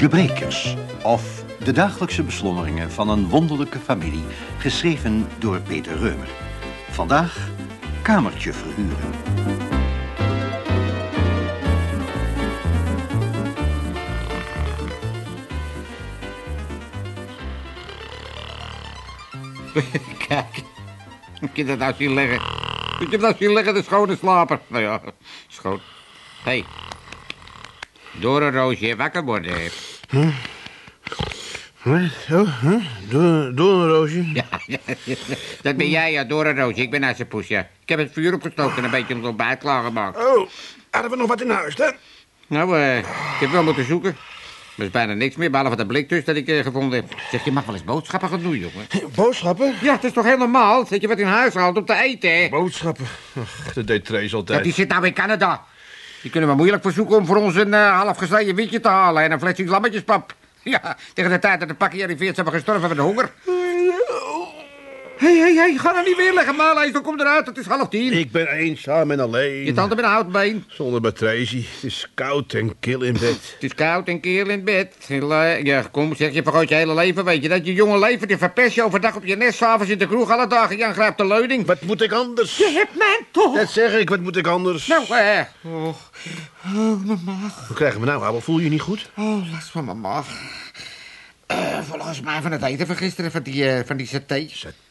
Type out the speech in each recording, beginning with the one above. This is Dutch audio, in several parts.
Gebrekers, of de dagelijkse beslommeringen van een wonderlijke familie, geschreven door Peter Reumer. Vandaag Kamertje verhuren. Kijk, ik je dat nou zien liggen. Moet je dat zien liggen, de schone slaper. Nou ja, schoon. Hé. Hey. Door een roosje wakker worden. Wat? Oh, huh? Door, door een roosje? Ja, ja, dat ben jij, ja, door een roosje. Ik ben Assepoes, ja. Ik heb het vuur opgestoken en een beetje ons ontbijt klaargemaakt. Oh, hadden we nog wat in huis, hè? Nou, eh, ik heb wel moeten zoeken. Er is bijna niks meer, behalve dat blik dus dat ik eh, gevonden heb. Zeg, je mag wel eens boodschappen gaan doen, jongen. Boodschappen? Ja, het is toch heel normaal dat je wat in huis haalt om te eten, hè? Boodschappen? Ach, dat deed Trace Ja, altijd. die zit nou in Canada. Die kunnen we moeilijk verzoeken om voor ons een uh, half gesneden wietje te halen... en een flesje lammetjespap. Ja, tegen de tijd dat de pakje arriveert zijn we gestorven van de honger. Hé, hé, hé, ga nou niet weer liggen, Maleis. Dan kom eruit, het is half tien. Ik ben eenzaam en alleen. Je tante met een houtbeen. Zonder mijn Tracy. Het is koud en kil in bed. Het is koud en keel in bed. Ja, kom, zeg, je vergooit je hele leven, weet je dat? Je jonge leven, die verpest je overdag op je nest, s'avonds in de kroeg alle dagen. Jan grijpt de leuding. Wat moet ik anders? Je hebt mijn toch. Dat zeg ik, wat moet ik anders? Nou, eh... Hoe krijgen we nou, Abel? Voel je je niet goed? Oh, last van mijn maag. Eh, volgens mij van het eten van gisteren, van die, eh, van die saté.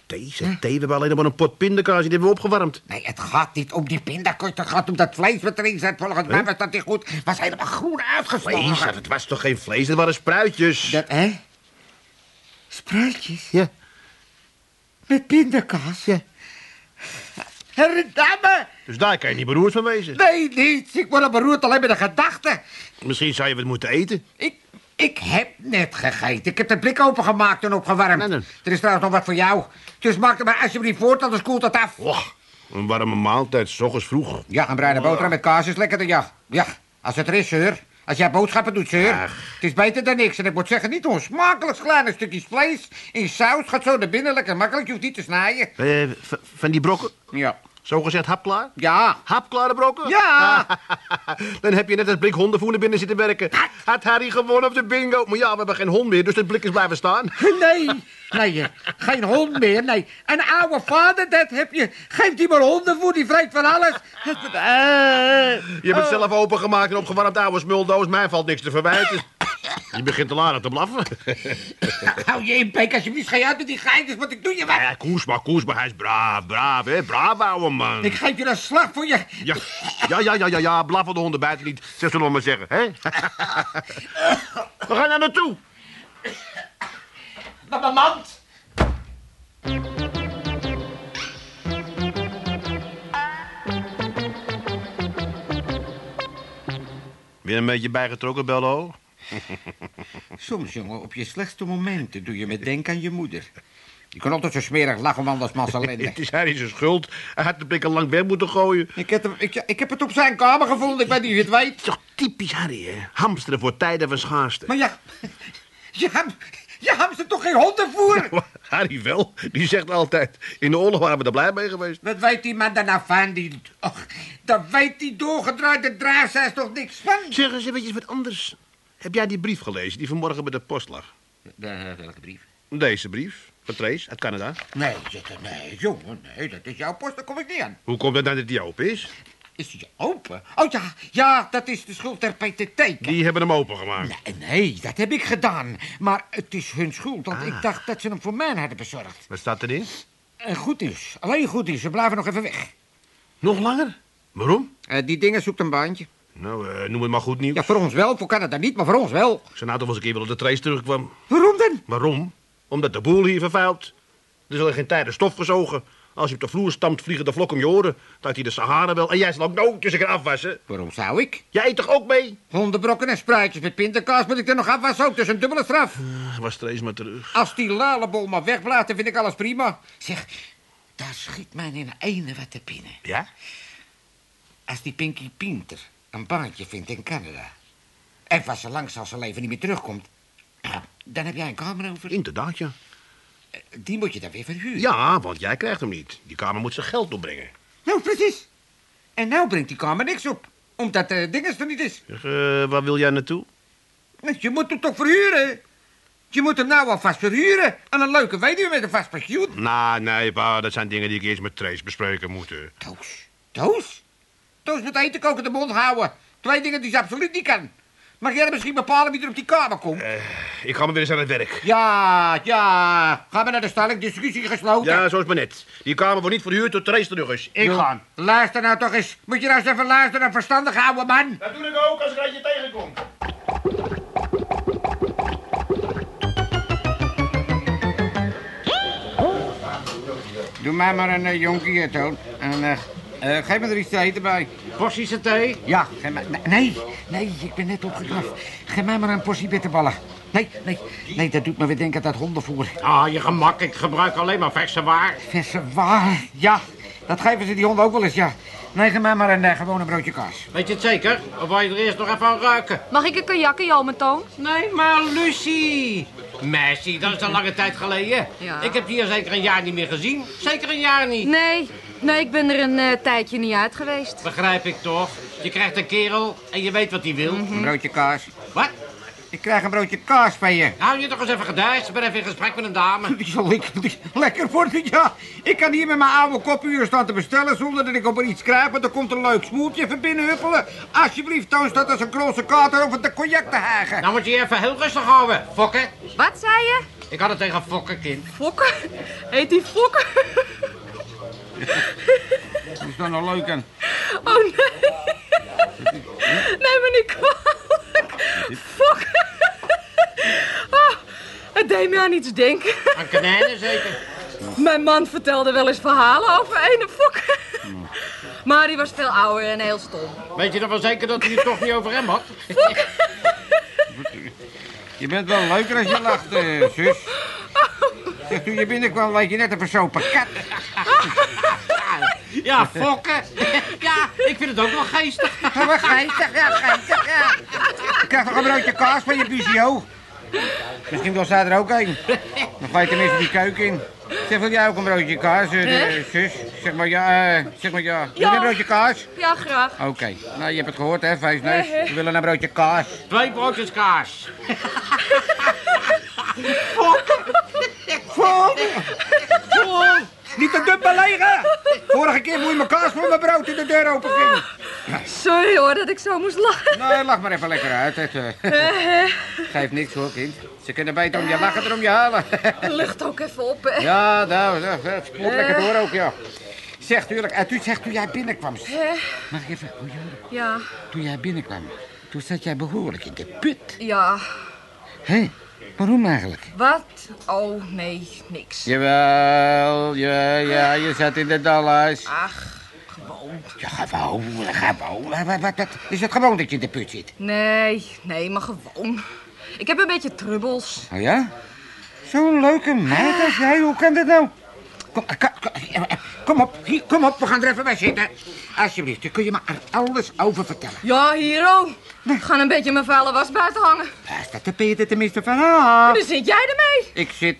Saté, saté. We hebben alleen maar een pot pindakaas. Die hebben we opgewarmd. Nee, het gaat niet om die pindakaas. Het gaat om dat vlees wat erin zit. Volgens mij was dat niet goed. Was helemaal groen uitgeslagen. Vlees? Het was toch geen vlees? Het waren spruitjes. Dat, hè? Spruitjes? Ja. Met pindakaas? Ja. Herdamme! Dus daar kan je niet beroerd van wezen. Nee, niet. Ik word al beroerd alleen met de gedachte. Misschien zou je wat moeten eten. Ik, ik heb net gegeten. Ik heb de blik opengemaakt en opgewarmd. Nee, nee. Er is trouwens nog wat voor jou. Dus maak er maar alsjeblieft voort, anders koelt het af. Och, een warme maaltijd, s ochtends vroeg. Ja, een bruine boterham met kaas is lekkerder, ja. Ja, als het er is, zeur. Als jij boodschappen doet, zeur. Ach. Het is beter dan niks. En ik moet zeggen, niet onsmakelijk kleine stukjes vlees. In saus gaat zo naar binnen, lekker makkelijk. Je hoeft niet te snijden. Eh, van die brokken? Ja. Zogezegd hapklaar? Ja. Hapklare brokken? Ja. Dan heb je net het blik hondenvoer binnen zitten werken. Had Harry gewonnen op de bingo? Maar ja, we hebben geen hond meer, dus het blik is blijven staan. Nee, nee, eh, geen hond meer, nee. Een oude vader, dat heb je. Geeft die maar honden voor, die vreet van alles. Je hebt het zelf opengemaakt en opgewarmd oude smuldoos. Mij valt niks te verwijten. Je begint te laden te blaffen. Hou je in, Peek, alsjeblieft. Ga je uit met die geitjes, want ik doe je wat. Ja, koers maar, koers maar. Hij is braaf, braaf, hè. Braaf, ouwe man. Ik geef je een slag voor je. Ja, ja, ja, ja, ja, ja. Blaffen de honden bijten niet. Zeg zullen we maar zeggen, hè? We gaan naar naartoe. Naar mijn mand. Weer een beetje bijgetrokken, Bello? Soms, jongen, op je slechtste momenten doe je me denken aan je moeder. Je kan altijd zo smerig lachen om anders mans ellende. Het is Harry zijn schuld. Hij had de al lang weg moeten gooien. Ik heb, hem- ik, ik heb het op zijn kamer gevonden, ik weet niet je het weet. Toch typisch Harry, hè? Hamsteren voor tijden van schaarste. Maar ja, je, ham, je hamstert toch geen hondenvoer? Harry wel. Die zegt altijd... In de oorlog waren we er blij mee geweest. Wat weet die man daar nou van? Die, och, daar weet die doorgedraaide draagzijs toch niks van? Zeg eens eventjes wat anders. Heb jij die brief gelezen die vanmorgen bij de post lag? De, welke brief? Deze brief. Van Trace, uit Canada. Nee, er, nee, jongen, nee, dat is jouw post, daar kom ik niet aan. Hoe komt het nou dat die open is? Is die open? Oh ja, ja, dat is de schuld der PTT. Die hebben hem opengemaakt. Nee, nee, dat heb ik gedaan. Maar het is hun schuld, want ik dacht dat ze hem voor mij hadden bezorgd. Wat staat erin? En goed nieuws, alleen goed nieuws, ze blijven nog even weg. Nog langer? Waarom? Eh, die dingen zoekt een baantje. Nou, eh, noem het maar goed nieuws. Ja, voor ons wel, voor Canada niet, maar voor ons wel. Ik zou nou toch wel eens een keer willen dat Trace terugkwam. Waarom dan? Waarom? Omdat de boel hier vervuilt. Er is al geen tijden stof gezogen. Als je op de vloer stampt, vliegen de vlok om je oren. Dat hij de Sahara wel. En jij zal ook nooit tussen gaan afwassen. Waarom zou ik? Jij eet toch ook mee? Hondenbrokken en spruitjes met pindakaas moet ik er nog afwassen ook, dus een dubbele straf. Was Trace maar terug. Als die lalebol maar wegblaast, dan vind ik alles prima. Zeg, daar schiet mij in ene wat te binnen. Ja? Als die Pinky Pinter een baantje vindt in Canada... en van zo lang als zijn leven niet meer terugkomt... nou, dan heb jij een kamer over. Inderdaad, ja. Die moet je dan weer verhuren. Ja, want jij krijgt hem niet. Die kamer moet zijn geld opbrengen. Nou, precies. En nou brengt die kamer niks op. Omdat de dinges er niet is. Eh, waar wil jij naartoe? Je moet hem toch verhuren? Je moet hem nou alvast verhuren aan een leuke weduwe met een vast pensioen. Nou, nee, pa, dat zijn dingen die ik eerst met Trace bespreken moet. eh. Toos. Toos? Toos moet eten koken de mond houden. Twee dingen die ze absoluut niet kan. Mag jij misschien bepalen wie er op die kamer komt? Ik ga maar weer eens aan het werk. Ja, ja. Gaan we naar de stalling, discussie gesloten. Ja, zoals maar net. Die kamer wordt niet verhuurd tot Trace terug is. Ik ga. Luister nou toch eens. Moet je nou eens even luisteren naar verstandig oude man. Dat doe ik ook als ik uit je tegenkom. Doe mij maar een uh, jonkie, eh, Toon. En eh, eh, geef me er iets te eten bij. Porties thee? Ja, geef mij... Nee, nee, ik ben net opgeknapt. Geef mij maar een portie bitterballen. Nee, nee, nee, dat doet me weer denken aan dat hondenvoer. Ah, je gemak. Ik gebruik alleen maar verse waar. Verse waar. Ja, dat geven ze die honden ook wel eens, ja. Nee, geef mij maar een uh, gewone broodje kaas. Weet je het zeker? Of wil je er eerst nog even aan ruiken? Mag ik een kajakkie, al mijn toon? Nee, maar Lucie. Messi, dat is al lange tijd geleden. Ja. Ik heb die hier zeker een jaar niet meer gezien. Zeker een jaar niet. Nee, nee, ik ben er een eh, tijdje niet uit geweest. Begrijp ik toch? Je krijgt een kerel en je weet wat hij wil. Een broodje kaas. Wat? Ik krijg een broodje kaas van je. Hou je toch eens even gedijst. Ik ben even in gesprek met een dame. Die zal ik, die- lekker worden, ja. Ik kan hier met mijn oude kopuren staan te bestellen zonder dat ik op er iets krijg. Want er komt een leuk smoeltje even binnenhuppelen. Alsjeblieft, Toon, staat als een grote kater over de cognac te hagen. Nou moet je even heel rustig houden. Fokken. Wat zei je? Ik had het tegen Fokken, kind. Fokker? Heet die Fokker? Dat is dan nog leuk aan. Oh nee. Neem me niet kwalijk. Fokker. Oh, het deed me aan iets denken. Aan kanijnen zeker. Mijn man vertelde wel eens verhalen over ene Fokker. Maar die was veel ouder en heel stom. Weet je dan wel zeker dat hij het toch niet over hem had? Je bent wel leuker als je lacht, eh, zus. Zeg, toen je binnenkwam, leek je net een versopen kat. Ja, Fokken. Ja, ik vind het ook wel geestig. Oh, wat geestig, ja, geestig, ja. Ik krijg nog een broodje kaas van je busio. Misschien wil zij er ook een. Dan ga je tenminste die keuken in. Zeg, wil jij ook een broodje kaas, eh, de- zus? Zeg maar ja, eh, zeg maar ja. Wil je Ja. een broodje kaas? Ja, graag. Oké, nou je hebt het gehoord hè, vuistneus. We willen een broodje kaas. Twee broodjes kaas. Vol! Vol! Niet te dum belegen! Vorige keer mijn kaas voor mijn brood in de deur open ging. Sorry hoor dat ik zo moest lachen. Nou, lach maar even lekker uit. Het, eh. Geeft niks hoor, kind. Ze kunnen beter om je lachen dan om je halen. Lucht ook even op, hè. Ja, nou, nou, het spoelt lekker door ook, ja. Zeg, tuurlijk, en toen zegt toen jij binnenkwam. Mag ik even, oh, Ja, toen jij binnenkwam, toen zat jij behoorlijk in de put. ja. Hé, waarom eigenlijk? Wat? Oh, nee, niks. Jawel, ja, ja, je zat in de dallas. Ach, gewoon. Ja, gewoon, gewoon. Wat, wat? Is het gewoon dat je in de put zit? Nee, nee, maar gewoon. Ik heb een beetje trubbels. Oh ja? Zo'n leuke meid als jij, hoe kan dat nou? Kom, eh, kom, eh, eh, kom op, hier, kom op, we gaan er even bij zitten. Alsjeblieft, dan kun je me er alles over vertellen. Ja, Hero. Ik ga een beetje mijn vuile was buiten hangen. Best, dat ben je er tenminste van. Dan zit jij ermee. Ik zit...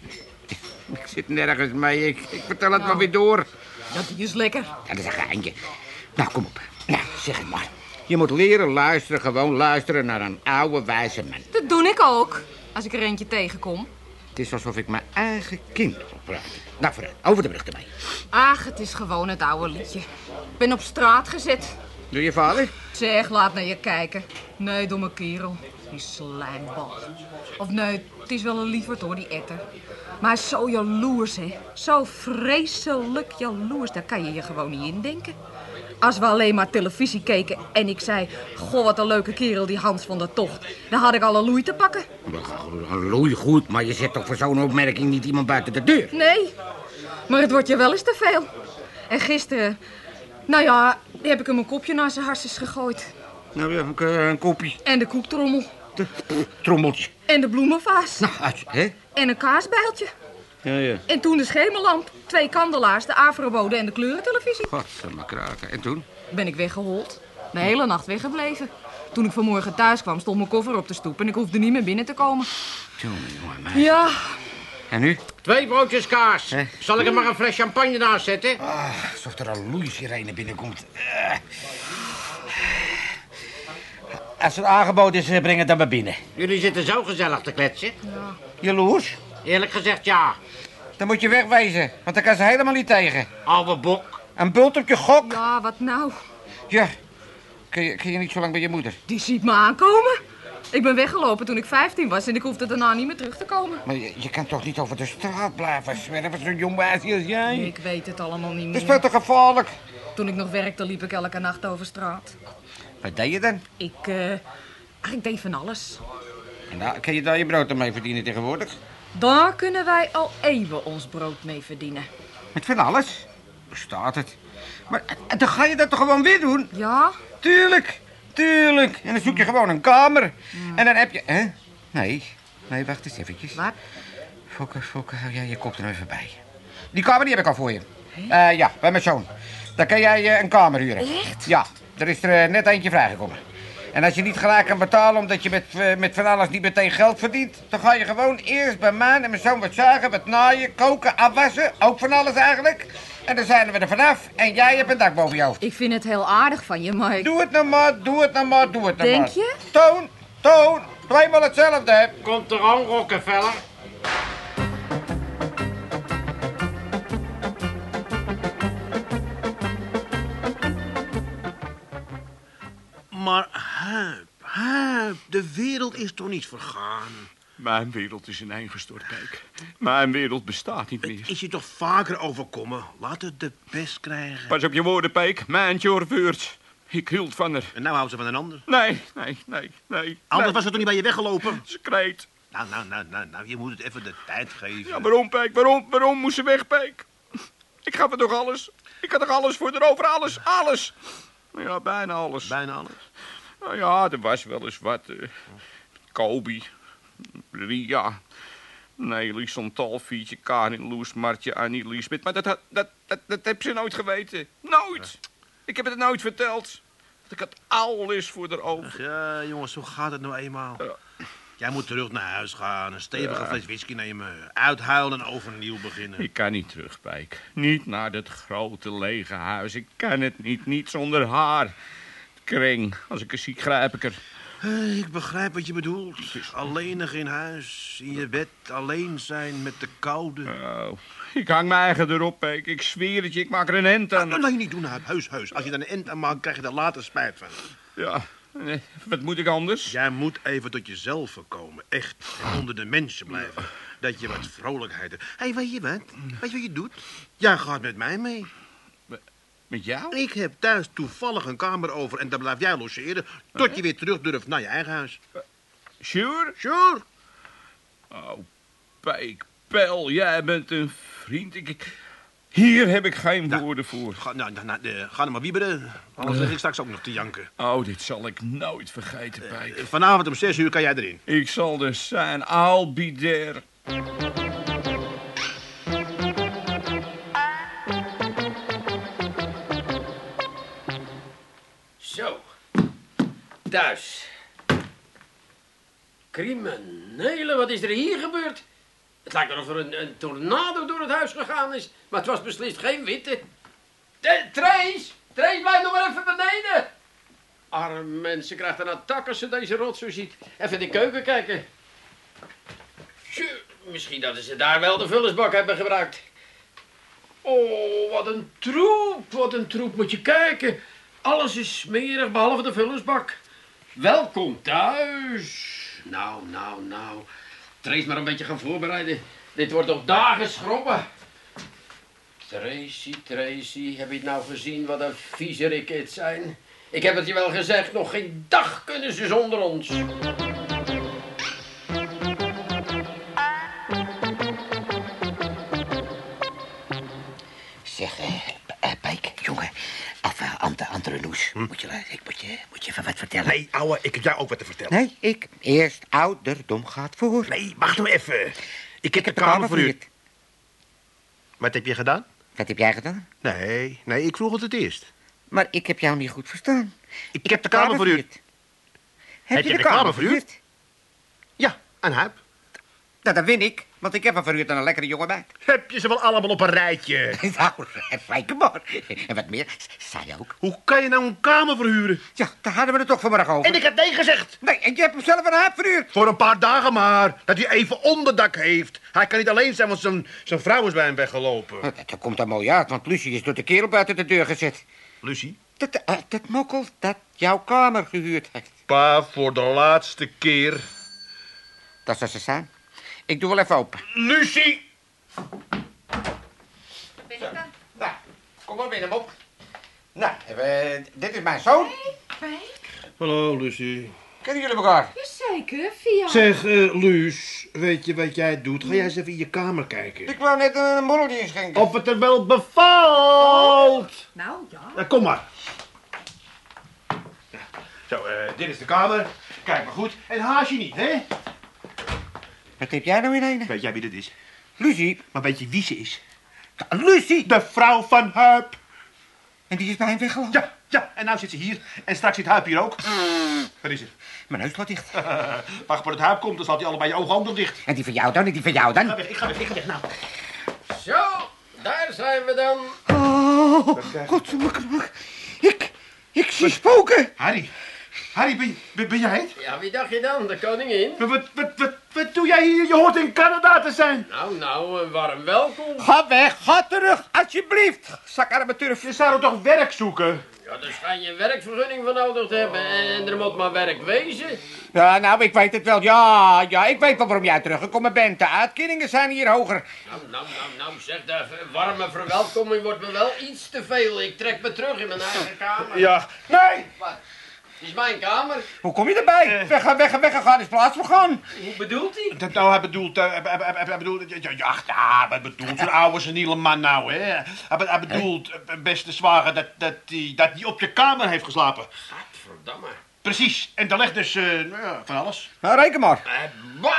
Ik zit nergens mee, ik, ik vertel het maar weer door. Die is lekker. Dat is een geintje. Nou, kom op. Nou, zeg het maar. Je moet leren luisteren, gewoon luisteren naar een oude wijze man. Dat doe ik ook. Als ik er eentje tegenkom. Het is alsof ik mijn eigen kind praten. Nou, vooruit, over de brug erbij. Ach, het is gewoon het oude liedje. Ik ben op straat gezet. Doe je vader? Zeg, laat naar je kijken. Nee, domme kerel. Die slijmbal. Of nee, het is wel een lieverd hoor, die etter. Maar hij is zo jaloers, hè. Zo vreselijk jaloers. Daar kan je je gewoon niet indenken. Als we alleen maar televisie keken en ik zei... Goh, wat een leuke kerel, die Hans van der Tocht. Dan had ik al een loei te pakken. Loei goed, maar je zet toch voor zo'n opmerking niet iemand buiten de deur? Nee, maar het wordt je wel eens te veel. En gisteren... Nou ja, heb ik hem een kopje naar zijn harses gegooid. Nou ja, een, een kopje. En de koektrommel. De, trommeltje. En de bloemenvaas. Nou, hè? En een kaasbijltje. Ja, ja. En toen de schemerlamp, twee kandelaars, de afrobode en de kleurentelevisie. Godverdomme kraken. En toen? Ben ik weggehold. De hele nacht weggebleven. Toen ik vanmorgen thuis kwam, stond mijn koffer op de stoep en ik hoefde niet meer binnen te komen. Jongen, jongen, meid. Ja, En nu? Twee broodjes kaas. Zal ik er maar een fles champagne naast zetten? Ah, alsof er een loeisirene binnenkomt. Eh. als er aangeboden is, eh, breng het dan maar binnen. Jullie zitten zo gezellig te kletsen. Jaloers? Eerlijk gezegd, ja. Dan moet je wegwezen, want daar kan ze helemaal niet tegen. Oude bok. Een bult op je gok? Ja, wat nou? Ja. Kun je, kun je niet zo lang bij je moeder? Die ziet me aankomen. Ik ben weggelopen toen ik 15 was en ik hoefde daarna niet meer terug te komen. Maar je, je kan toch niet over de straat blijven zwerven, zo'n jong meisje als jij? Ik weet het allemaal niet Dat is meer. veel te gevaarlijk. Toen ik nog werkte liep ik elke nacht over straat. Wat deed je dan? Ik, eh... ach, ik deed van alles. Nou, kun je daar je brood mee verdienen tegenwoordig? Daar kunnen wij al eeuwen ons brood mee verdienen. Met van alles? Bestaat het? Maar eh, dan ga je dat toch gewoon weer doen? Ja? Tuurlijk, tuurlijk. En dan zoek je gewoon een kamer. En dan heb je... Hè? Nee, nee, wacht eens eventjes. Wat? Fokke, Fokke, hou jij je kop er even bij. Die kamer die heb ik al voor je. Eh, ja, bij mijn zoon. Daar kan jij eh, een kamer huren. Echt? Ja, er is er net eentje vrijgekomen. En als je niet gelijk kan betalen omdat je met, eh, met van alles niet meteen geld verdient... dan ga je gewoon eerst bij mij en mijn zoon wat zagen, wat naaien, koken, afwassen. Ook van alles eigenlijk. En dan zijn we er vanaf en jij hebt een dak boven je hoofd. Ik vind het heel aardig van je, ik... Doe het nou maar, doe het nou maar, doe het nou Denk maar. je? Toon, Toon, tweemaal hetzelfde. hè. Komt er aan, Rockefeller. Maar Huip, Huip, de wereld is toch niet vergaan? Mijn wereld is ineengestort, kijk. Mijn wereld bestaat niet meer. Het is je toch vaker overkomen? Laat het de pest krijgen. Pas op je woorden, Peek. Mind your words. Ik hield van haar. En nou houdt ze van een ander. Nee, nee, nee, nee. Anders nee. was ze toch niet bij je weggelopen? Ze kreet. Nou, nou, nou, nou, nou, je moet het even de tijd geven. Ja, waarom, Peek? Waarom, waarom moest ze weg, Peek? Ik gaf het toch alles? Ik had toch alles voor erover? Alles, alles. Ja, bijna alles. Bijna alles. Nou ja, er was wel eens wat. eh Kobe, Ria, Nelly, Chantal, Fietje, Karin, Loes, Martje, Annie, Liesbeth. Maar dat, dat, dat, dat heb ze nooit geweten. Nooit. Ik heb het nooit verteld. Ik had alles voor erover. Ja, jongens, zo gaat het nou eenmaal. Ja. Jij moet terug naar huis gaan, een stevige fles whisky nemen, uithuilen en overnieuw beginnen. Ik kan niet terug, Pijk. Niet naar dat grote lege huis. Ik kan het niet. Niet zonder haar. Kring. Als ik er zie, grijp ik er. Eh, Ik begrijp wat je bedoelt. Alleenig in huis, in je bed, alleen zijn met de koude. Oh, ik hang mijn eigen erop, Pijk. Ik zweer het je. Ik maak er een end aan. Dat laat je niet doen. Huis, huis. Als je daar een end aan maakt, krijg je er later spijt van. Ja, nee, wat moet ik anders? Jij moet even tot jezelf komen. Echt. En onder de mensen blijven. Dat je wat vrolijkheid hebt. Hé, hey, weet je wat? Weet je wat je doet? Jij gaat met mij mee. Met jou? Ik heb thuis toevallig een kamer over en daar blijf jij logeren... tot je weer terug durft naar je eigen huis. Sure? Sure. Oh, Pijk, Pel, jij bent een vriend. Ik- hier heb ik geen woorden voor. Ga, nou, nou, nou, eh, ga er maar wieberen. Anders lig ik straks ook nog te janken. Oh, dit zal ik nooit vergeten, Eh, Pijk. Vanavond om zes uur kan jij erin. Ik zal er zijn. I'll be there. Zo. Thuis. Criminelen, wat is er hier gebeurd? Het lijkt alsof er een, een tornado door het huis gegaan is. Maar het was beslist geen witte. Trace! Trace, blijf nog maar even beneden! Arme mensen krijgt een attack als ze deze rotzooi ziet. Even in de keuken kijken. Misschien dat ze daar wel de vullersbak hebben gebruikt. Oh, wat een troep, wat een troep. Moet je kijken. Alles is smerig, behalve de vullersbak. Welkom thuis. Nou, nou, nou. Trace maar een beetje gaan voorbereiden. Dit wordt nog dagen schrobben. Tracy, Tracy, heb je het nou gezien wat een viezerik het zijn? Ik heb het je wel gezegd, nog geen dag kunnen ze zonder ons. Loes. Moet, je, luisteren, ik moet, je, moet je even wat vertellen? Nee, ouwe, ik heb jou ook wat te vertellen. Nee, ik. Eerst ouderdom gaat voor. Nee, wacht nou even. Ik heb de kamer voor u. Wat heb je gedaan? Wat heb jij gedaan? Nee, nee, ik vroeg het het eerst. Maar ik heb jou niet goed verstaan. Ik, heb de kamer voor u. verhuurd. Heb, je de kamer verhuurd? Ja, aan Huip. Nou, dat win ik, want ik heb een verhuurd aan een lekkere jonge meid. Heb je ze wel allemaal op een rijtje? Nou, reken maar. En wat meer, zei je ook. Hoe kan je nou een kamer verhuren? Ja, daar hadden we het toch vanmorgen over. En ik heb nee gezegd. Nee, en je hebt hem zelf een huip verhuurd. Voor een paar dagen maar. Dat hij even onderdak heeft. Hij kan niet alleen zijn, want zijn, zijn vrouw is bij hem weggelopen. Dat, dat komt dan mooi uit, want Lucie is door de kerel buiten de deur gezet. Lucie? Dat, uh, dat mokkel dat jouw kamer gehuurd heeft. Pa, voor de laatste keer. Dat zou ze zijn. Ik doe wel even open. Lucie! Nou, kom maar binnen, Mop. Nou, eh, dit is mijn zoon. Hallo, Lucie. Kennen jullie elkaar? Jazeker, via... Zeg, eh Luus, weet je wat jij doet? Ga jij eens even in je kamer kijken. Ik wou net een borreltje inschenken. Of het er wel bevalt. Nou, ja. Ja, kom maar. Ja, Zo, eh, dit is de kamer. Kijk maar goed. En haast je niet, hè? Wat heb jij nou in een? Weet jij wie dit is? Lucie. Maar weet je wie ze is? Lucie! De vrouw van Huip. En die is bij hem weggelopen. Ja, ja. En nou zit ze hier. En straks zit Huip hier ook. Wat is het? Mijn neus slaat dicht. Wacht voor het Huip komt, dan slaat hij allebei je ogen ook nog dicht. En die van jou dan? En die van jou Ik ga dan? weg, ik ga weg, ik ga weg. Nou. Zo, daar zijn we dan. Oh, godverdomme. Ik, ik zie spoken. Harry. Harry, ben, ben, ben jij het? Ja, wie dacht je dan? De koningin? Wat, wat, wat, wat, wat doe jij hier? Je hoort in Canada te zijn. Nou, nou, een warm welkom. Ga weg, ga terug, alsjeblieft. Zakarme turf. Je zou toch werk zoeken? Ja, daar schijn je een werkvergunning voor nodig te hebben. En er moet maar werk wezen. Ja, nou, ik weet het wel. Ja, ja, ik weet wel waarom jij teruggekomen bent. De uitkeringen zijn hier hoger. Nou, nou, nou, nou, zeg, de warme verwelkoming wordt me wel iets te veel. Ik trek me terug in mijn eigen kamer. Ja. Nee! Wat? Het is mijn kamer. Hoe kom je erbij? Weg, weg, weg, weggegaan is plaats vergaan. Hoe bedoelt hij? Dat nou, hij bedoelt, eh, hij, hij, bedoelt, ja, ja, hij bedoelt, zo'n oude seniele man nou, hè. Hij, be- hij bedoelt, eh, beste zwager, dat, dat, die, dat die op je kamer heeft geslapen. Gadverdamme. Precies, en daar ligt dus, eh, nou ja, van alles. Nou, reken maar. Eh, bah!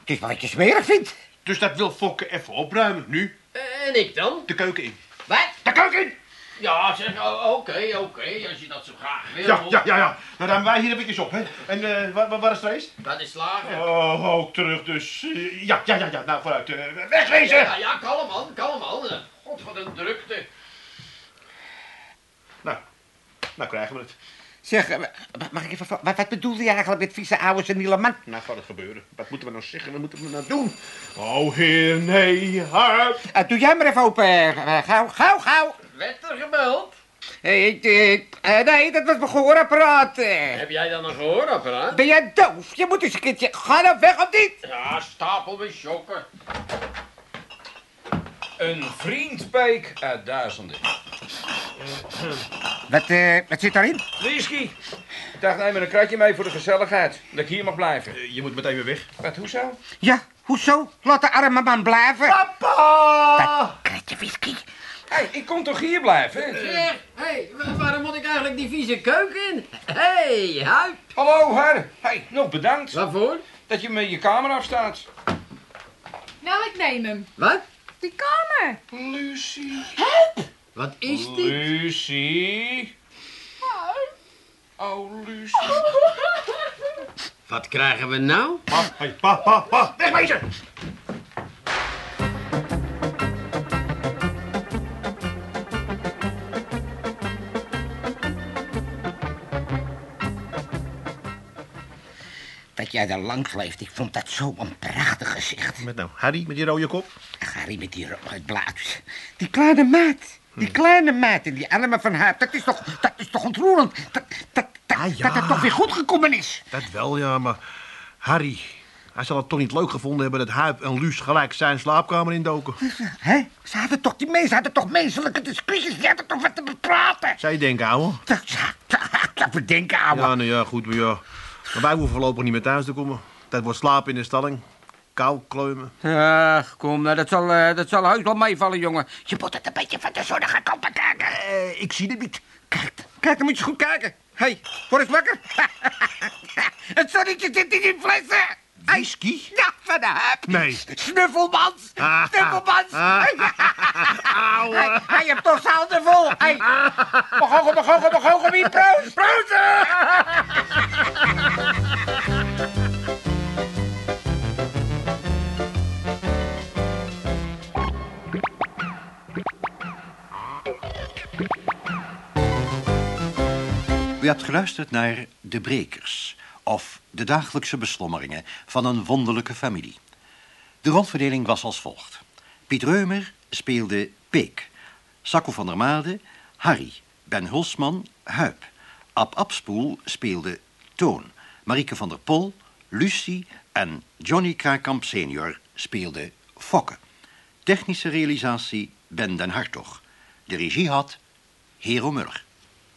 Het is wat je smerig vindt. Dus dat wil Fokke even opruimen, nu, En ik dan? de keuken in. Wat? De keuken in! Ja, zeg, o- oké, oké, als je dat zo graag wil. Ja, ja, ja, ja. Nou, ruimen wij hier eventjes op, hè. En, eh, waar, is het? Dat is slagen. Oh, ook terug dus. Eh, ja, ja, ja, ja, nou, vooruit. eh, wegwezen! Ja, ja, kalm man, kalm man. God, wat een drukte. Nou, nou krijgen we het. Zeg, mag ik even... Wat, wat bedoelde je eigenlijk met vieze oude seniele man? Nou gaat het gebeuren. Wat moeten we nou zeggen? Wat moeten we nou doen? Oh, heer, nee, harp. Eh, doe jij maar even open. eh, gauw, gauw, gauw. Werd er gebeld? Hey, ik, eh, eh, nee, dat was mijn gehoorapparaat. eh. Heb jij dan een gehoorapparaat? Ben jij doof? Je moet eens een keertje... Ga nou weg of niet? Ja, stapel met chokken. Een vriendbeek uit duizenden. Wat, eh, wat zit daarin? Whisky. Ik dacht, neem maar een kratje mee voor de gezelligheid. Dat ik hier mag blijven. Eh, Je moet meteen weer weg. Wat, hoezo? Ja, hoezo? Laat de arme man blijven. Papa! Kratje whisky. Hé, hey, ik kom toch hier blijven? Zeg, hé, wa- waarom moet ik eigenlijk die vieze keuken in? Hé, hey, huip. Hallo, Har. Hé, hey, nog bedankt Waarvoor? dat je me je kamer afstaat. Nou, ik neem hem. Wat? Die kamer. Lucie. Wat is dit? Lucie. Oh, Lucie. Wat krijgen we nou? Pa, hey, pa, pa, pa, wegwezen! Jij daar langs leeft, ik vond dat zo een prachtig gezicht. Met nou, Harry met die rode kop? Harry met die rode blaadjes. Die kleine meid. Die kleine meid en die arme van haar. Dat is toch, dat is toch ontroerend. Dat, dat, dat, Ah, ja. dat het toch weer goed gekomen is. Dat wel, ja, maar Harry, hij zal het toch niet leuk gevonden hebben dat Huip en Luus gelijk zijn slaapkamer indoken. Hè? Ze hadden toch, die mensen hadden toch menselijke discussies. Die hadden toch wat te bepraten. Zij denken, ouwe. Dat, ja, dat bedenken, ouwe. Ja, nou ja, goed, maar ja. Maar wij hoeven voorlopig niet meer thuis te komen. Dat wordt slapen in de stalling. Kou, kleumen. Ja, kom, nou, dat zal, eh, dat zal heus wel meevallen, jongen. Je moet het een beetje van de zonnige kant bekijken. Eh, ik zie het niet. Kijk, kijk, dan moet je eens goed kijken. Hé, hey, word eens wakker. het zonnetje zit in die flessen. Whisky? Ja, van de hup. Nee. Snuffelmans. Ah, Snuffelmans. Ah. Hij, hebt toch zijn handen vol. Hij... mag begogen, begogen, wie proost. Proost. U hebt geluisterd naar De Brekers, of de dagelijkse beslommeringen van een wonderlijke familie. De rolverdeling was als volgt. Piet Reumer speelde Peek, Sacco van der Made, Harry, Ben Hulsman, Huip. Ab Abspoel speelde Toon, Marieke van der Pol, Lucie en Johnny Krakamp senior speelde Fokke. Technische realisatie Ben den Hartog. De regie had Hero Muller.